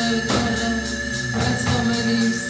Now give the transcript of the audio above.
Let's go, how